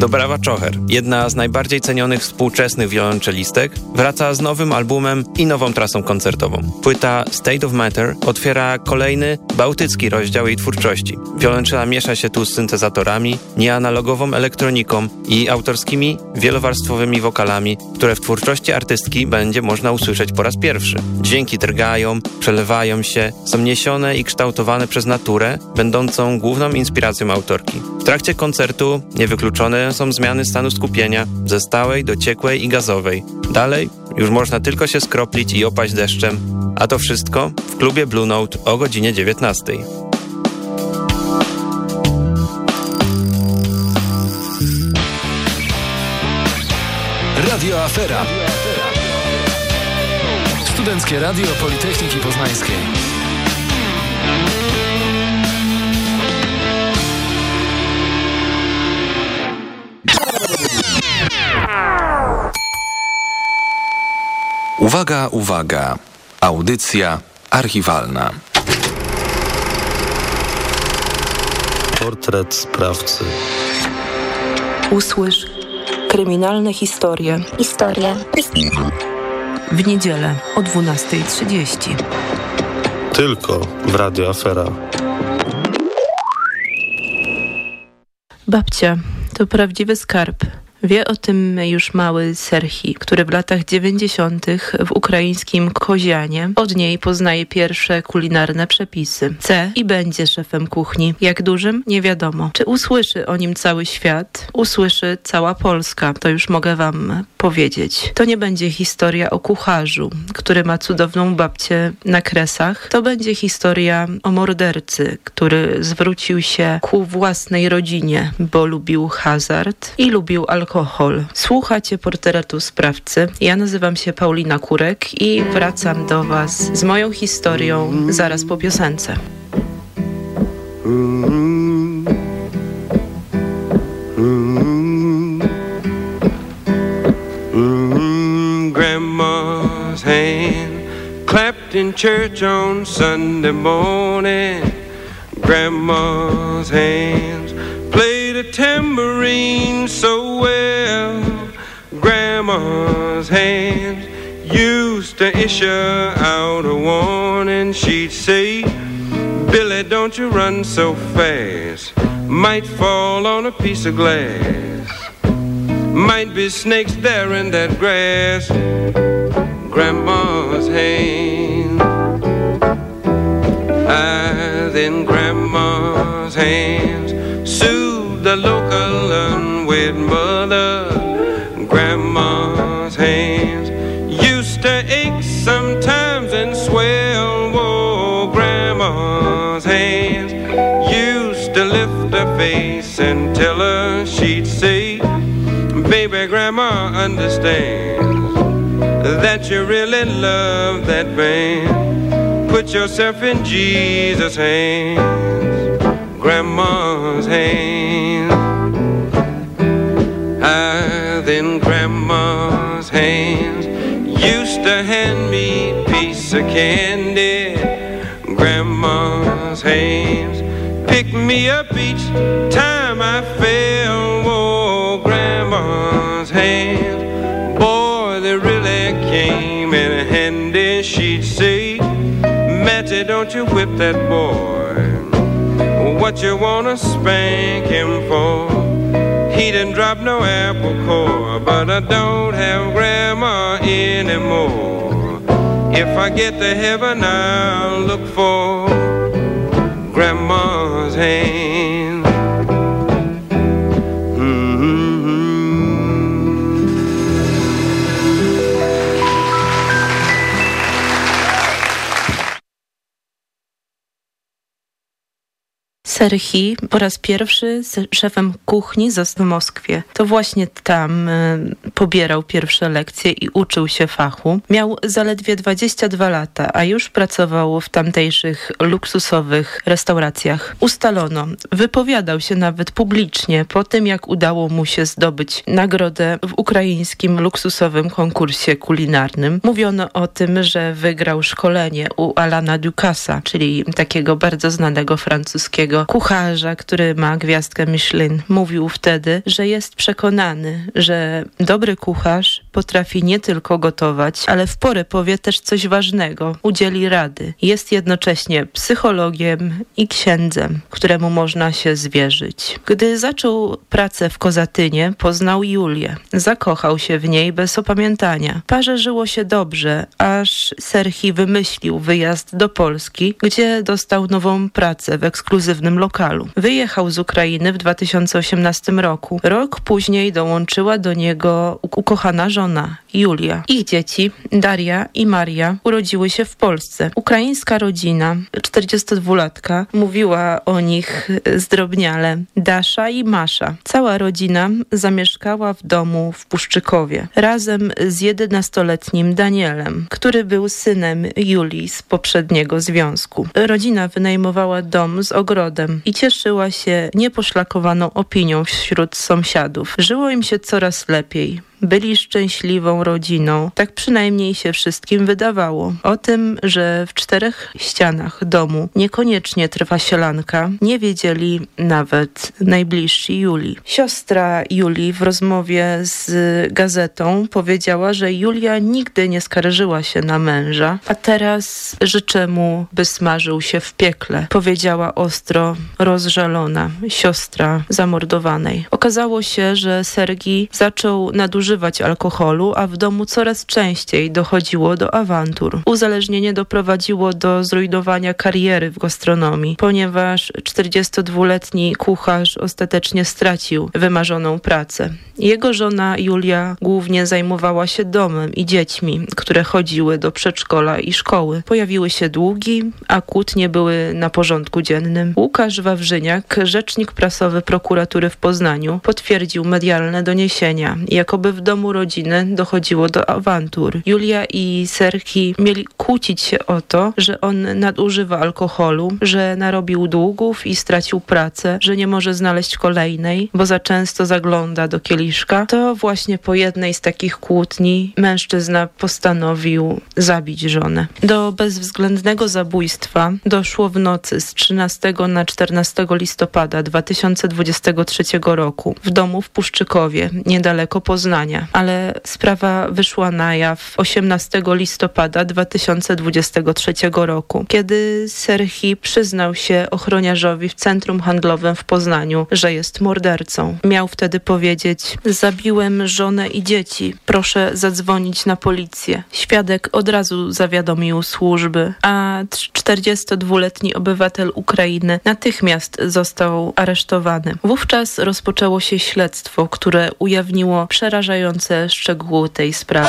Dobrawa Czocher, jedna z najbardziej cenionych współczesnych wiolonczelistek, wraca z nowym albumem i nową trasą koncertową. Płyta State of Matter otwiera kolejny, bałtycki rozdział jej twórczości. Wiolonczela miesza się tu z syntezatorami, nieanalogową elektroniką i autorskimi, wielowarstwowymi wokalami, które w twórczości artystki będzie można usłyszeć po raz pierwszy. Dźwięki drgają, przelewają się, są niesione i kształtowane przez naturę, będącą główną inspiracją autorki. W trakcie koncertu niewykluczone są zmiany stanu skupienia ze stałej do ciekłej i gazowej. Dalej już można tylko się skroplić i opaść deszczem, a to wszystko w klubie Blue Note o godzinie 19. Radio Afera. Studenckie Radio Politechniki Poznańskiej. Uwaga, uwaga. Audycja archiwalna. Portret sprawcy. Usłysz kryminalne historie Historia. w niedzielę o 12.30. Tylko w Radio Afera. Babcia to prawdziwy skarb. Wie o tym już mały Serhi, który w latach 90. w ukraińskim Kozianie od niej poznaje pierwsze kulinarne przepisy. Chce i będzie szefem kuchni. Jak dużym? Nie wiadomo. Czy usłyszy o nim cały świat? Usłyszy cała Polska. To już mogę wam powiedzieć. To nie będzie historia o kucharzu, który ma cudowną babcię na kresach. To będzie historia o mordercy, który zwrócił się ku własnej rodzinie, bo lubił hazard i lubił alkohol. Słuchacie portretu sprawcy. Ja nazywam się Paulina Kurek i wracam do Was z moją historią zaraz po piosence. Grandma's hand clapped in church on Sunday morning. Grandma's hands played tambourine so well. Grandma's hands used to issue out a warning. She'd say, Billy, don't you run so fast. Might fall on a piece of glass. Might be snakes there in that grass. Grandma's hand. Eyes in Grandma's hands. The local unwed mother. Grandma's hands used to ache sometimes and swell. Whoa, Grandma's hands used to lift her face and tell her she'd say, Baby, Grandma understands. that you really love that man, put yourself in Jesus' hands, Grandma's hands. Ah, then Grandma's hands used to hand me piece of candy. Grandma's hands picked me up each time I fell. Oh, Grandma's hands, boy, they really came in handy. She'd say, Matty, don't you whip that boy. What you wanna spank him for? He didn't drop no apple core, but I don't have grandma anymore. If I get to heaven, I'll look for grandma's hand. Serhi po raz pierwszy szefem kuchni został w Moskwie. To właśnie tam e, pobierał pierwsze lekcje i uczył się fachu. Miał zaledwie 22 lata, a już pracował w tamtejszych luksusowych restauracjach. Ustalono, wypowiadał się nawet publicznie po tym, jak udało mu się zdobyć nagrodę w ukraińskim luksusowym konkursie kulinarnym. Mówiono o tym, że wygrał szkolenie u Alana Ducasa, czyli takiego bardzo znanego francuskiego kucharza, który ma gwiazdkę Michelin, mówił wtedy, że jest przekonany, że dobry kucharz potrafi nie tylko gotować, ale w porę powie też coś ważnego, udzieli rady. Jest jednocześnie psychologiem i księdzem, któremu można się zwierzyć. Gdy zaczął pracę w Kozatynie, poznał Julię. Zakochał się w niej bez opamiętania. Parze żyło się dobrze, aż Serhi wymyślił wyjazd do Polski, gdzie dostał nową pracę w ekskluzywnym lokalu. Wyjechał z Ukrainy w 2018 roku. Rok później dołączyła do niego ukochana żona, Julia. Ich dzieci, Daria i Maria, urodziły się w Polsce. Ukraińska rodzina, 42-latka, mówiła o nich zdrobniale Dasza i Masza. Cała rodzina zamieszkała w domu w Puszczykowie razem z 11-letnim Danielem, który był synem Julii z poprzedniego związku. Rodzina wynajmowała dom z ogrodem i cieszyła się nieposzlakowaną opinią wśród sąsiadów. Żyło im się coraz lepiej byli szczęśliwą rodziną. Tak przynajmniej się wszystkim wydawało. O tym, że w czterech ścianach domu niekoniecznie trwa sielanka, nie wiedzieli nawet najbliżsi Julii. Siostra Julii w rozmowie z gazetą powiedziała, że Julia nigdy nie skarżyła się na męża, a teraz życzę mu, by smażył się w piekle. Powiedziała ostro, rozżalona siostra zamordowanej. Okazało się, że Sergi zaczął nadużywać używać alkoholu, a w domu coraz częściej dochodziło do awantur. Uzależnienie doprowadziło do zrujnowania kariery w gastronomii, ponieważ 42-letni kucharz ostatecznie stracił wymarzoną pracę. Jego żona Julia głównie zajmowała się domem i dziećmi, które chodziły do przedszkola i szkoły. Pojawiły się długi, a kłótnie były na porządku dziennym. Łukasz Wawrzyniak, rzecznik prasowy prokuratury w Poznaniu, potwierdził medialne doniesienia, jakoby w w domu rodziny dochodziło do awantur. Julia i Serki mieli kłócić się o to, że on nadużywa alkoholu, że narobił długów i stracił pracę, że nie może znaleźć kolejnej, bo za często zagląda do kieliszka. To właśnie po jednej z takich kłótni mężczyzna postanowił zabić żonę. Do bezwzględnego zabójstwa doszło w nocy z 13 na 14 listopada 2023 roku w domu w Puszczykowie, niedaleko Poznania ale sprawa wyszła na jaw 18 listopada 2023 roku, kiedy Serhi przyznał się ochroniarzowi w centrum handlowym w Poznaniu, że jest mordercą. Miał wtedy powiedzieć: Zabiłem żonę i dzieci, proszę zadzwonić na policję. Świadek od razu zawiadomił służby, a 42-letni obywatel Ukrainy natychmiast został aresztowany. Wówczas rozpoczęło się śledztwo, które ujawniło przerażające przerażające szczegóły tej sprawy.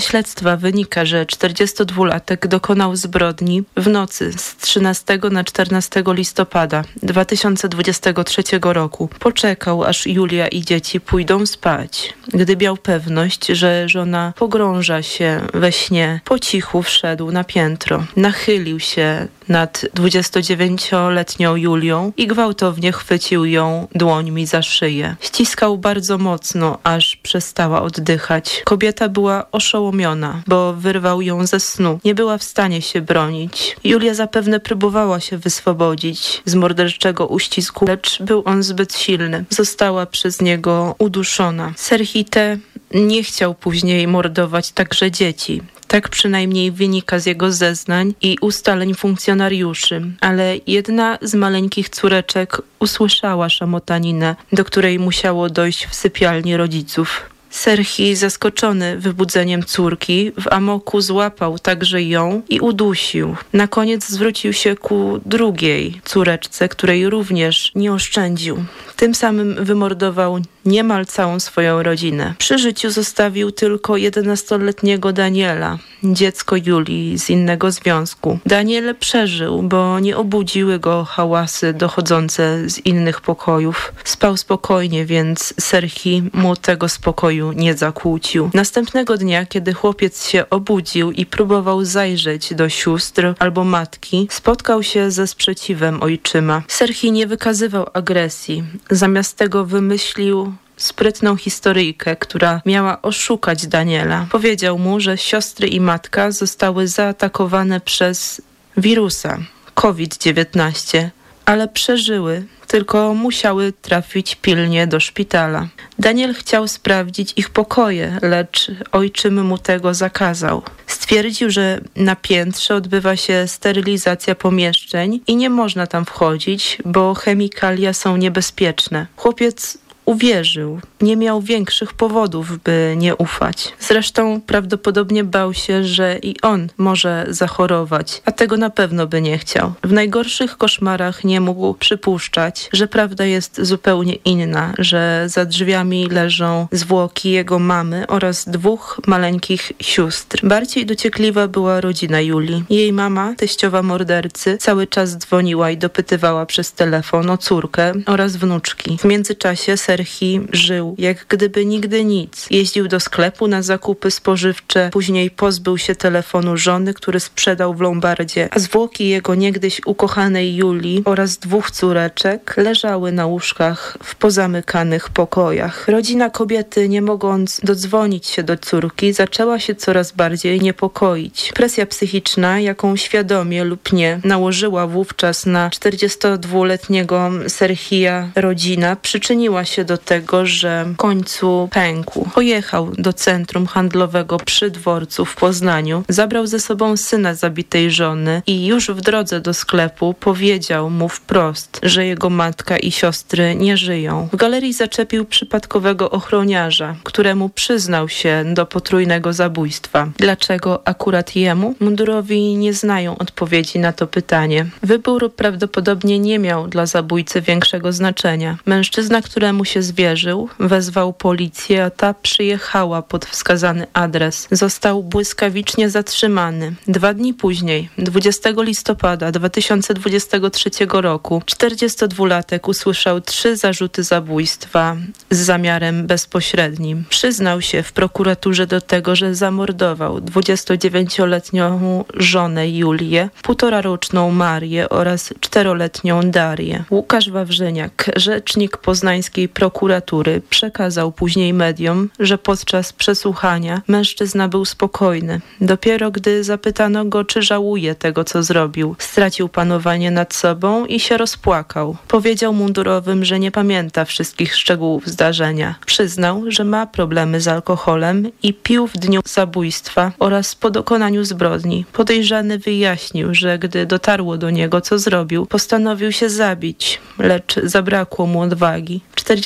Ze śledztwa wynika, że 42-latek dokonał zbrodni w nocy z 13 na 14 listopada 2023 roku. Poczekał, aż Julia i dzieci pójdą spać. Gdy miał pewność, że żona pogrąża się we śnie, po cichu wszedł na piętro. Nachylił się nad 29-letnią Julią i gwałtownie chwycił ją dłońmi za szyję. Ściskał bardzo mocno, aż przestała oddychać. Kobieta była oszołomiona, bo wyrwał ją ze snu. Nie była w stanie się bronić. Julia zapewne próbowała się wyswobodzić z morderczego uścisku, lecz był on zbyt silny. Została przez niego uduszona. Serhite nie chciał później mordować także dzieci. Tak przynajmniej wynika z jego zeznań i ustaleń funkcjonariuszy. Ale jedna z maleńkich córeczek usłyszała szamotaninę, do której musiało dojść w sypialni rodziców. Serhi, zaskoczony wybudzeniem córki, w amoku złapał także ją i udusił. Na koniec zwrócił się ku drugiej córeczce, której również nie oszczędził. Tym samym wymordował niemal całą swoją rodzinę. Przy życiu zostawił tylko 11-letniego Daniela, dziecko Julii z innego związku. Daniel przeżył, bo nie obudziły go hałasy dochodzące z innych pokojów. Spał spokojnie, więc Serhi mu tego spokoju nie zakłócił. Następnego dnia, kiedy chłopiec się obudził i próbował zajrzeć do sióstr albo matki, spotkał się ze sprzeciwem ojczyma. Serhi nie wykazywał agresji. Zamiast tego wymyślił sprytną historyjkę, która miała oszukać Daniela. Powiedział mu, że siostry i matka zostały zaatakowane przez wirusa COVID-19, ale przeżyły, tylko musiały trafić pilnie do szpitala. Daniel chciał sprawdzić ich pokoje, lecz ojczym mu tego zakazał. Stwierdził, że na piętrze odbywa się sterylizacja pomieszczeń i nie można tam wchodzić, bo chemikalia są niebezpieczne. Chłopiec uwierzył. Nie miał większych powodów, by nie ufać. Zresztą prawdopodobnie bał się, że i on może zachorować, a tego na pewno by nie chciał. W najgorszych koszmarach nie mógł przypuszczać, że prawda jest zupełnie inna, że za drzwiami leżą zwłoki jego mamy oraz dwóch maleńkich sióstr. Bardziej dociekliwa była rodzina Julii. Jej mama, teściowa mordercy, cały czas dzwoniła i dopytywała przez telefon o córkę oraz wnuczki. W międzyczasie Serhi żył jak gdyby nigdy nic. Jeździł do sklepu na zakupy spożywcze, później pozbył się telefonu żony, który sprzedał w Lombardzie, a zwłoki jego niegdyś ukochanej Julii oraz dwóch córeczek leżały na łóżkach w pozamykanych pokojach. Rodzina kobiety, nie mogąc dodzwonić się do córki, zaczęła się coraz bardziej niepokoić. Presja psychiczna, jaką świadomie lub nie nałożyła wówczas na 42-letniego Serhija rodzina, przyczyniła się do tego, że w końcu pękł. Pojechał do centrum handlowego przy dworcu w Poznaniu, zabrał ze sobą syna zabitej żony i już w drodze do sklepu powiedział mu wprost, że jego matka i siostry nie żyją. W galerii zaczepił przypadkowego ochroniarza, któremu przyznał się do potrójnego zabójstwa. Dlaczego akurat jemu? Mundurowi nie znają odpowiedzi na to pytanie. Wybór prawdopodobnie nie miał dla zabójcy większego znaczenia. Mężczyzna, któremu się zwierzył, wezwał policję, a ta przyjechała pod wskazany adres. Został błyskawicznie zatrzymany. Dwa dni później, 20 listopada 2023 roku, 42-latek usłyszał trzy zarzuty zabójstwa z zamiarem bezpośrednim. Przyznał się w prokuraturze do tego, że zamordował 29-letnią żonę Julię, półtoraroczną Marię oraz czteroletnią Darię. Łukasz Wawrzyniak, rzecznik poznańskiej prokuratury, przekazał później mediom, że podczas przesłuchania mężczyzna był spokojny. Dopiero gdy zapytano go, czy żałuje tego, co zrobił, stracił panowanie nad sobą i się rozpłakał. Powiedział mundurowym, że nie pamięta wszystkich szczegółów zdarzenia. Przyznał, że ma problemy z alkoholem i pił w dniu zabójstwa oraz po dokonaniu zbrodni. Podejrzany wyjaśnił, że gdy dotarło do niego, co zrobił, postanowił się zabić, lecz zabrakło mu odwagi.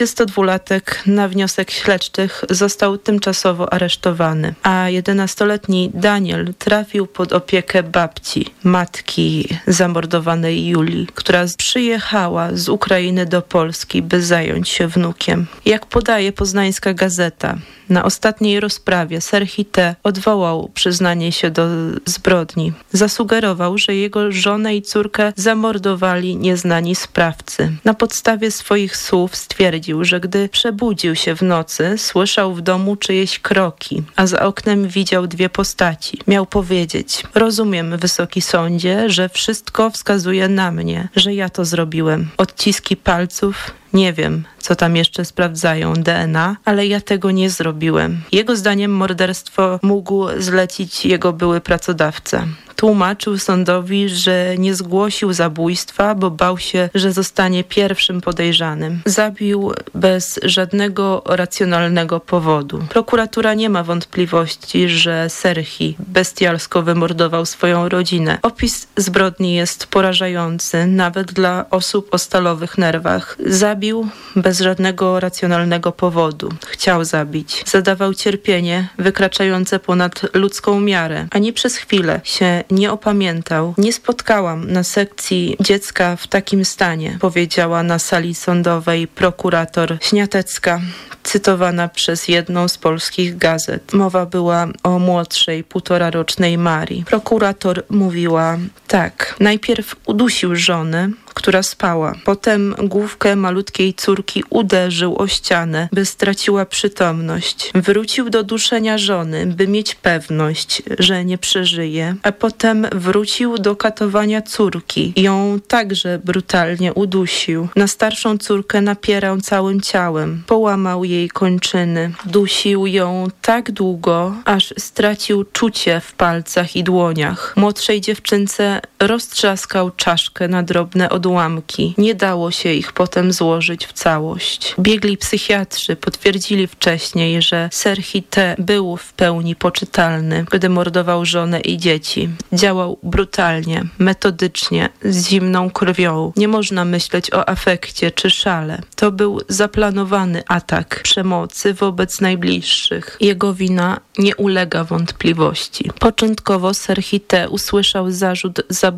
22-latek na wniosek śledczych został tymczasowo aresztowany, a 11-letni Daniel trafił pod opiekę babci, matki zamordowanej Julii, która przyjechała z Ukrainy do Polski, by zająć się wnukiem. Jak podaje poznańska gazeta, na ostatniej rozprawie Serhite odwołał przyznanie się do zbrodni. Zasugerował, że jego żonę i córkę zamordowali nieznani sprawcy. Na podstawie swoich słów stwierdził, że gdy przebudził się w nocy, słyszał w domu czyjeś kroki, a za oknem widział dwie postaci. Miał powiedzieć, rozumiem, wysoki sądzie, że wszystko wskazuje na mnie, że ja to zrobiłem. Odciski palców, nie wiem, co tam jeszcze sprawdzają, DNA, ale ja tego nie zrobiłem. Jego zdaniem morderstwo mógł zlecić jego były pracodawca. Tłumaczył sądowi, że nie zgłosił zabójstwa, bo bał się, że zostanie pierwszym podejrzanym. Zabił bez żadnego racjonalnego powodu. Prokuratura nie ma wątpliwości, że Serhi bestialsko wymordował swoją rodzinę. Opis zbrodni jest porażający, nawet dla osób o stalowych nerwach. Zabił bez żadnego racjonalnego powodu. Chciał zabić. Zadawał cierpienie wykraczające ponad ludzką miarę. Ani przez chwilę się nie opamiętał. Nie spotkałam na sekcji dziecka w takim stanie, powiedziała na sali sądowej prokurator Śniatecka, cytowana przez jedną z polskich gazet. Mowa była o młodszej, półtora rocznej Marii. Prokurator mówiła tak, najpierw udusił żonę, która spała. Potem główkę malutkiej córki uderzył o ścianę, by straciła przytomność. Wrócił do duszenia żony, by mieć pewność, że nie przeżyje, a potem wrócił do katowania córki. Ją także brutalnie udusił. Na starszą córkę napierał całym ciałem. Połamał jej kończyny. Dusił ją tak długo, aż stracił czucie w palcach i dłoniach. Młodszej dziewczynce roztrzaskał czaszkę na drobne odłamki. Nie dało się ich potem złożyć w całość. Biegli psychiatrzy potwierdzili wcześniej, że Serhi T. był w pełni poczytalny, gdy mordował żonę i dzieci. Działał brutalnie, metodycznie, z zimną krwią. Nie można myśleć o afekcie czy szale. To był zaplanowany atak przemocy wobec najbliższych. Jego wina nie ulega wątpliwości. Początkowo Serhi T. usłyszał zarzut zabójstwa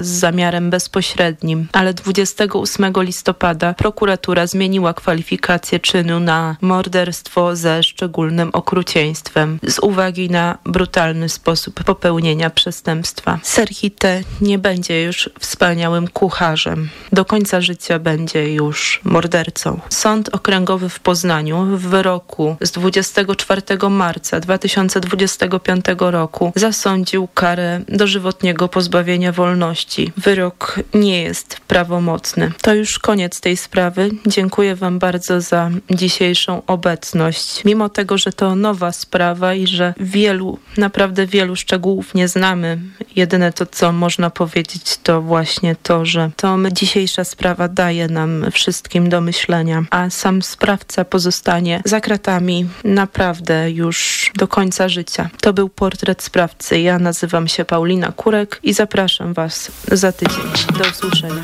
z zamiarem bezpośrednim ale 28 listopada prokuratura zmieniła kwalifikację czynu na morderstwo ze szczególnym okrucieństwem z uwagi na brutalny sposób popełnienia przestępstwa. Serhite nie będzie już wspaniałym kucharzem. Do końca życia będzie już mordercą. Sąd Okręgowy w Poznaniu w wyroku z 24 marca 2025 roku zasądził karę dożywotniego pozbawienia wolności. Wyrok nie jest prawomocny. To już koniec tej sprawy. Dziękuję Wam bardzo za dzisiejszą obecność. Mimo tego, że to nowa sprawa i że wielu, naprawdę wielu szczegółów nie znamy, jedyne to, co można powiedzieć, to właśnie to, że to dzisiejsza sprawa daje nam wszystkim do myślenia, a sam sprawca pozostanie za kratami naprawdę już do końca życia. To był portret sprawcy. Ja nazywam się Paulina Kurek i zapraszam Was za tydzień. Do usłyszenia.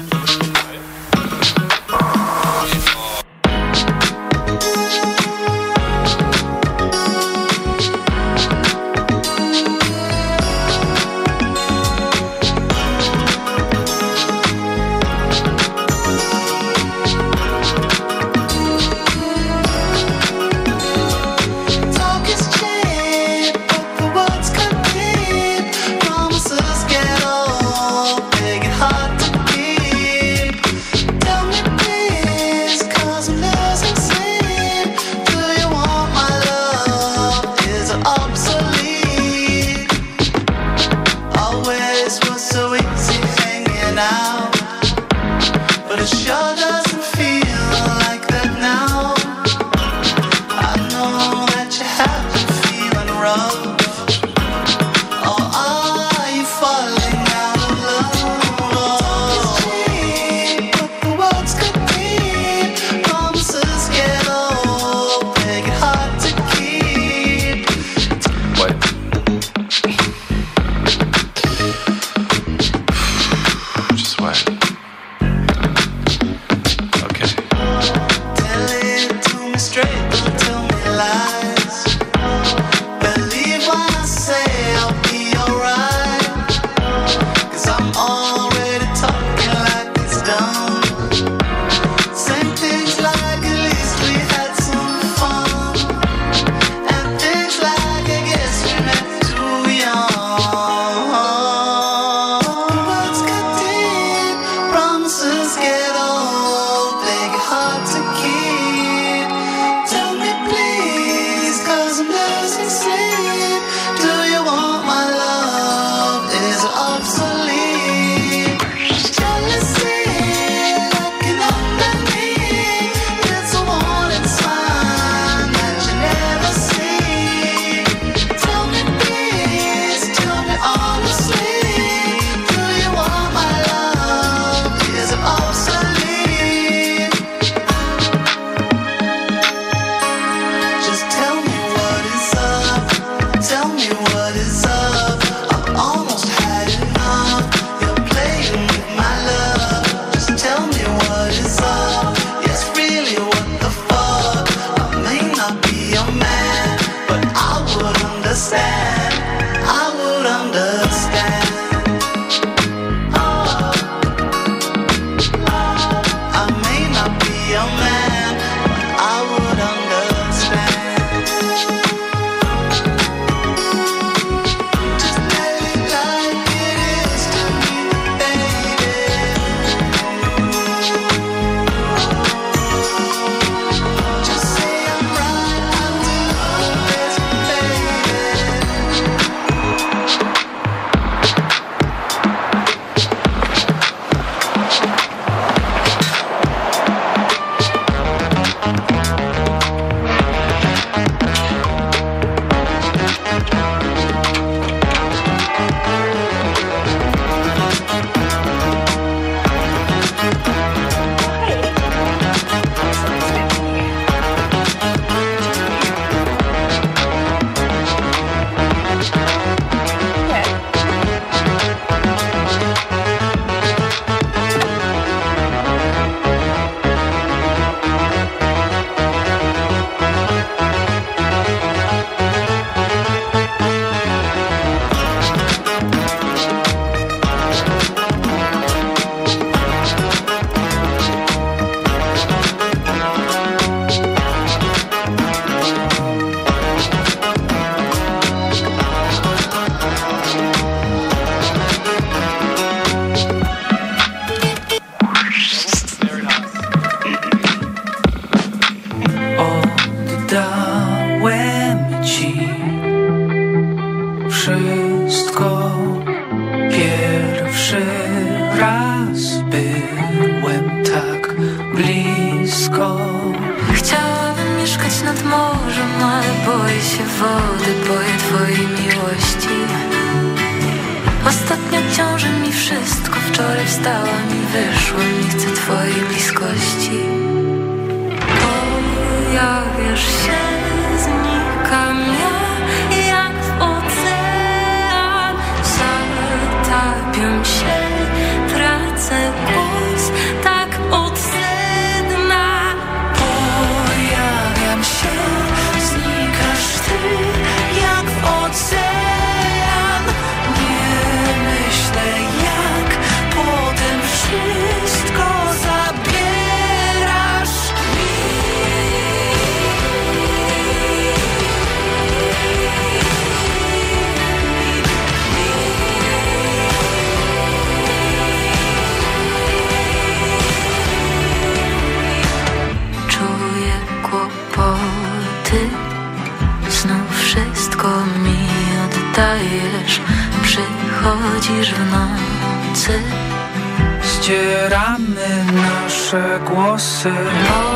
was it?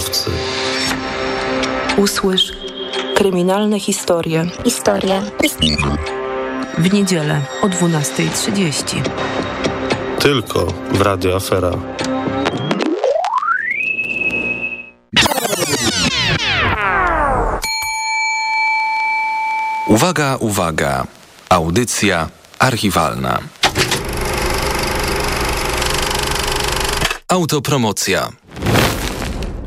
Sprawcy. Usłysz kryminalne historie. Historia. W niedzielę o 12.30. Tylko w Radio Afera. Uwaga, uwaga. Audycja archiwalna. Autopromocja.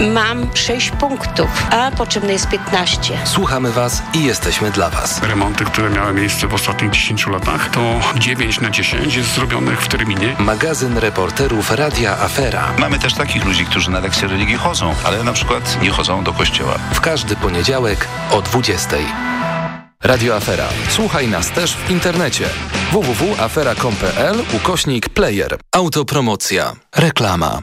Mam 6 punktów, a potrzebne jest 15. Słuchamy Was i jesteśmy dla Was. Remonty, które miały miejsce w ostatnich 10 latach, to 9 na 10 jest zrobionych w terminie. Magazyn reporterów Radia Afera. Mamy też takich ludzi, którzy na lekcje religii chodzą, ale na przykład nie chodzą do kościoła. W każdy poniedziałek o 20. Radio Afera. Słuchaj nas też w internecie. www.afera.com.pl ukośnik player. Autopromocja. Reklama.